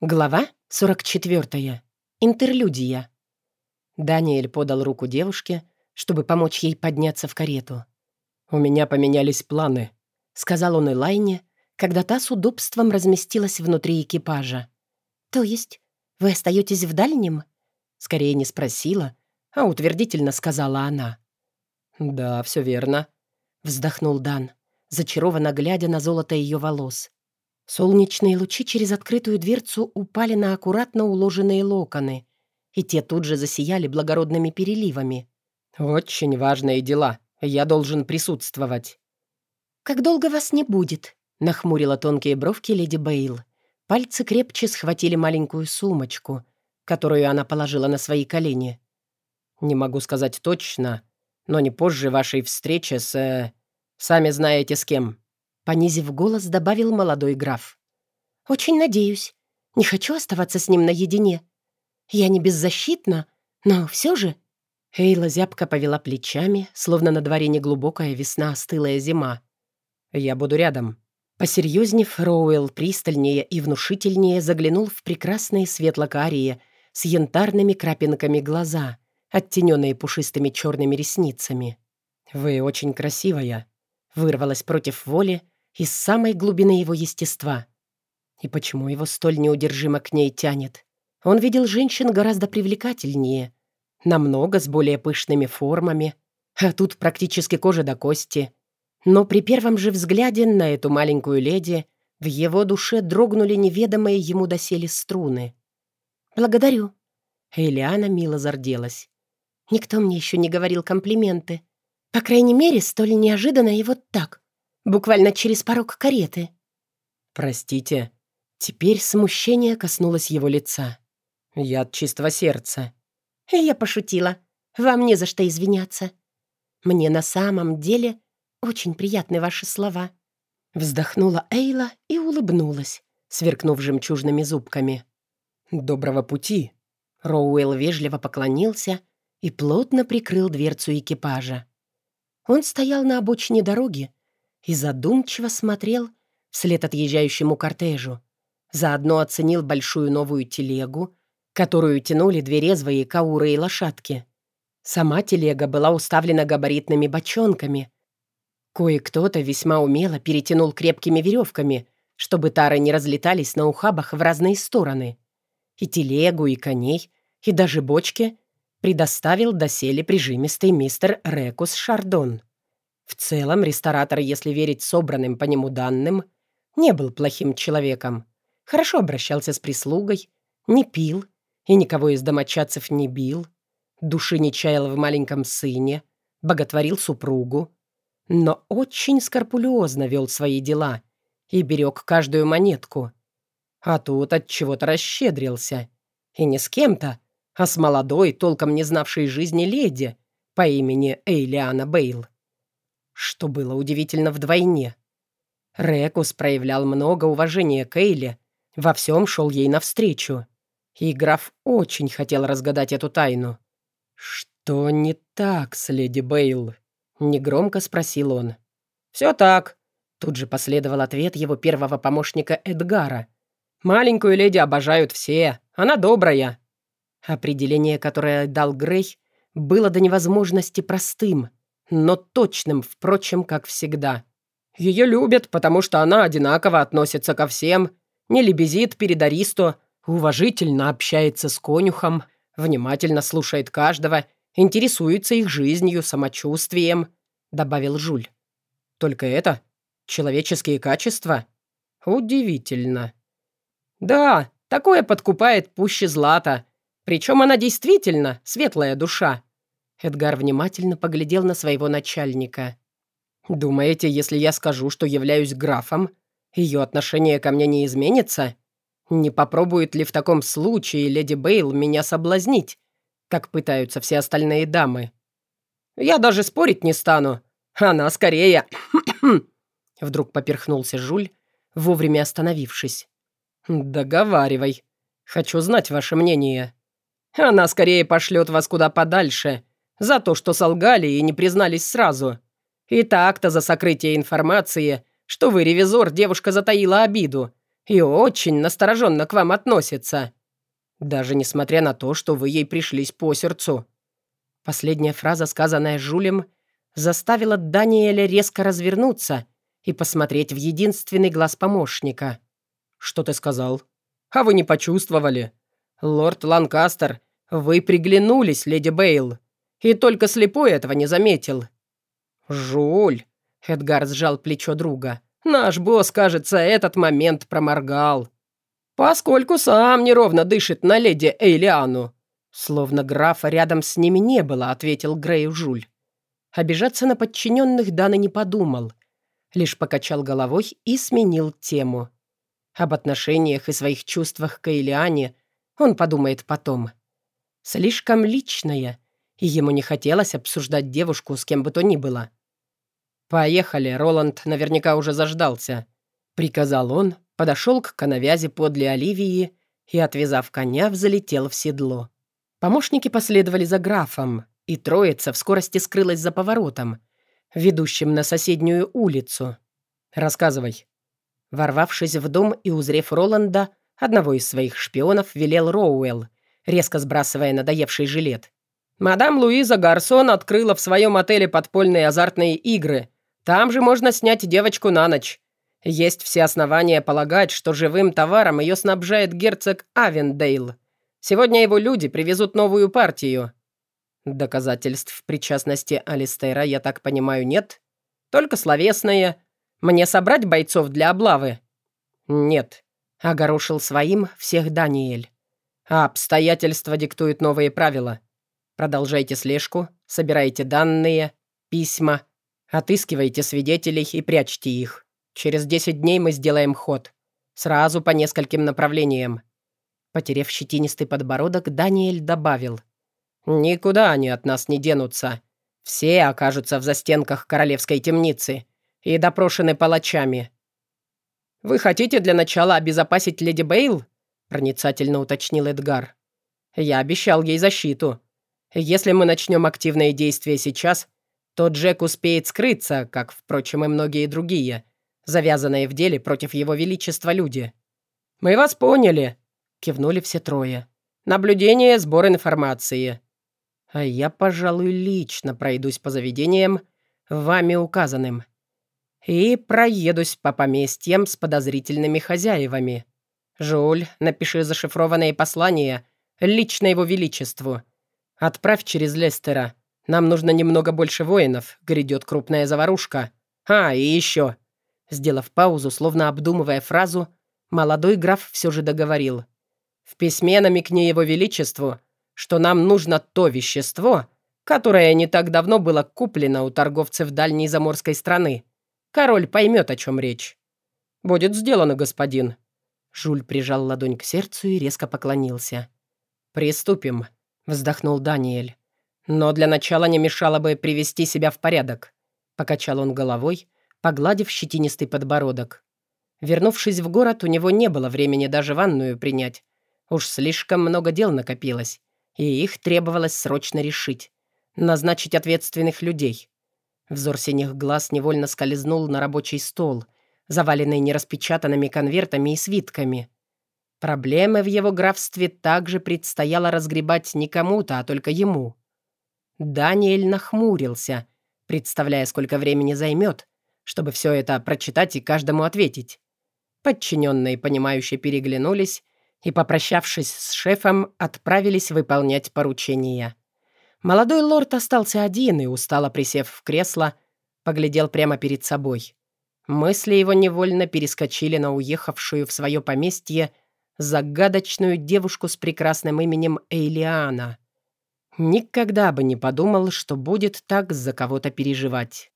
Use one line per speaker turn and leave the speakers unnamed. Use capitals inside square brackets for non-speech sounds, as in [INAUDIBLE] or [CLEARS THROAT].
Глава 44. Интерлюдия. Даниэль подал руку девушке, чтобы помочь ей подняться в карету.
«У меня поменялись планы», —
сказал он Элайне, когда та с удобством разместилась внутри экипажа. «То есть вы остаетесь в дальнем?» Скорее не спросила, а утвердительно сказала она.
«Да, все верно», —
вздохнул Дан, зачарованно глядя на золото ее волос. Солнечные лучи через открытую дверцу упали на аккуратно уложенные локоны, и те тут же засияли благородными переливами.
«Очень важные дела. Я должен присутствовать».
«Как долго вас не будет?» — нахмурила тонкие бровки леди Бейл. Пальцы крепче схватили маленькую сумочку, которую она положила на свои колени.
«Не могу сказать точно, но не позже вашей встречи с... Э, сами знаете с кем».
Понизив голос, добавил молодой граф. «Очень надеюсь. Не хочу оставаться с ним наедине. Я не беззащитна, но все же...» Эйла зябко повела плечами, словно на дворе не глубокая весна, стылая зима.
«Я буду рядом».
Посерьезнев, Роуэлл пристальнее и внушительнее заглянул в прекрасные светло-карие с янтарными крапинками глаза, оттененные пушистыми черными ресницами.
«Вы очень красивая», — вырвалась против воли, из самой глубины его естества.
И почему его столь неудержимо к ней тянет? Он видел женщин гораздо привлекательнее, намного с более пышными формами, а тут практически кожа до кости. Но при первом же взгляде на эту маленькую леди в его душе дрогнули неведомые ему доселе струны. «Благодарю». Элиана мило зарделась. «Никто мне еще не говорил комплименты. По крайней мере, столь неожиданно и вот так. Буквально через порог кареты.
«Простите».
Теперь смущение коснулось его лица.
«Я от чистого сердца».
Я пошутила. Вам не за что извиняться. Мне на самом деле очень приятны ваши слова». Вздохнула Эйла и улыбнулась, сверкнув жемчужными зубками.
«Доброго пути!»
Роуэлл вежливо поклонился и плотно прикрыл дверцу экипажа. Он стоял на обочине дороги, и задумчиво смотрел вслед отъезжающему кортежу. Заодно оценил большую новую телегу, которую тянули две резвые кауры и лошадки. Сама телега была уставлена габаритными бочонками. Кое-кто-то весьма умело перетянул крепкими веревками, чтобы тары не разлетались на ухабах в разные стороны. И телегу, и коней, и даже бочки предоставил доселе прижимистый мистер Рекус Шардон. В целом, ресторатор, если верить собранным по нему данным, не был плохим человеком. Хорошо обращался с прислугой, не пил и никого из домочадцев не бил, души не чаял в маленьком сыне, боготворил супругу, но очень скорпулезно вел свои дела и берег каждую монетку. А тут от чего-то расщедрился. И не с кем-то, а с молодой, толком не знавшей жизни леди по имени Эйлиана Бейл что было удивительно вдвойне. Рекус проявлял много уважения к Эйле, во всем шел ей навстречу. И граф очень хотел разгадать эту тайну. «Что не так с леди Бейл?» — негромко спросил он. «Все так», — тут же последовал ответ его первого помощника Эдгара. «Маленькую леди обожают все, она добрая». Определение, которое дал Грей, было до невозможности простым но точным, впрочем, как всегда. Ее любят, потому что она одинаково относится ко всем, не лебезит перед Аристо, уважительно общается с конюхом, внимательно слушает каждого, интересуется их жизнью, самочувствием», — добавил Жуль. «Только это? Человеческие качества? Удивительно». «Да, такое подкупает пуще злата. Причем она действительно светлая душа. Эдгар внимательно поглядел на своего начальника. «Думаете, если я скажу, что являюсь графом, ее отношение ко мне не изменится? Не попробует ли в таком случае леди Бейл меня соблазнить, как пытаются все остальные дамы? Я даже спорить не стану. Она скорее...» [CLEARS THROAT] Вдруг поперхнулся Жуль, вовремя остановившись. «Договаривай. Хочу знать ваше мнение. Она скорее пошлет вас куда подальше, за то, что солгали и не признались сразу. И так-то за сокрытие информации, что вы ревизор, девушка затаила обиду
и очень настороженно к вам относится. Даже несмотря на то, что вы ей пришлись по сердцу».
Последняя фраза, сказанная Жулем, заставила Даниэля резко развернуться и посмотреть в единственный глаз помощника.
«Что ты сказал? А вы не почувствовали? Лорд Ланкастер, вы приглянулись, леди Бейл, и только слепой этого не заметил». «Жуль!» — Эдгар сжал плечо друга. «Наш босс, кажется, этот момент проморгал. Поскольку сам неровно дышит на леди Эйлиану».
«Словно графа рядом с ними не было», — ответил Грей Жуль. Обижаться на подчиненных Дана не подумал, лишь покачал головой и сменил тему. Об отношениях и своих чувствах к Эйлиане он подумает потом. Слишком личное, и ему не хотелось обсуждать девушку с кем бы то ни было.
«Поехали, Роланд наверняка уже заждался», — приказал он, подошел к коновязи подле Оливии и, отвязав коня, взлетел в седло. Помощники последовали за графом, и троица в скорости скрылась за поворотом, ведущим на соседнюю улицу. «Рассказывай».
Ворвавшись в дом и узрев Роланда, одного из своих шпионов велел Роуэлл, резко сбрасывая надоевший жилет.
«Мадам Луиза Гарсон открыла в своем отеле подпольные азартные игры. Там же можно снять девочку на ночь. Есть все основания полагать, что живым товаром ее снабжает герцог Авендейл. Сегодня его люди привезут новую партию. Доказательств причастности Алистера, я так понимаю, нет? Только словесные. Мне собрать бойцов для облавы?
Нет. Огорошил своим всех Даниэль.
А обстоятельства диктуют новые правила. Продолжайте слежку, собирайте данные, письма, отыскивайте свидетелей и прячьте их. Через 10 дней мы сделаем ход. Сразу по нескольким направлениям.
Потерев щетинистый подбородок, Даниэль добавил.
«Никуда они от нас не денутся. Все окажутся в застенках королевской темницы и допрошены палачами». «Вы хотите для начала обезопасить леди Бейл?» проницательно уточнил Эдгар. «Я обещал ей защиту. Если мы начнем активные действия сейчас, то Джек успеет скрыться, как, впрочем, и многие другие, завязанные в деле против его величества люди». «Мы вас поняли», — кивнули все трое. «Наблюдение, сбор информации. А я, пожалуй, лично пройдусь по заведениям, вами указанным. И проедусь по поместьям с подозрительными хозяевами. Жуль, напиши зашифрованные послания лично его величеству. Отправь через Лестера. Нам нужно немного больше воинов, грядет крупная заварушка. А, и еще». Сделав паузу, словно обдумывая фразу, молодой граф все же договорил. «В письме намекни его величеству, что нам нужно то вещество, которое не так давно было куплено у торговцев дальней заморской страны. Король поймет, о чем речь». «Будет сделано, господин».
Жуль прижал ладонь к сердцу и резко поклонился.
«Приступим», — вздохнул Даниэль. «Но для начала не мешало бы привести себя в порядок», — покачал он головой, погладив щетинистый подбородок. Вернувшись в город, у него не было времени даже ванную принять. Уж слишком много дел накопилось и их требовалось срочно решить. Назначить ответственных людей. Взор синих глаз невольно скользнул на рабочий стол, заваленный нераспечатанными конвертами и свитками. Проблемы в его графстве также предстояло разгребать не кому-то, а только ему. Даниэль нахмурился, представляя, сколько времени займет, чтобы все это прочитать и каждому ответить. Подчиненные, понимающие, переглянулись и, попрощавшись с шефом, отправились выполнять поручения. Молодой лорд остался один и, устало присев в кресло, поглядел прямо перед собой. Мысли его невольно перескочили на уехавшую в свое поместье загадочную девушку с прекрасным именем Эйлиана. Никогда бы не подумал, что будет так за кого-то переживать.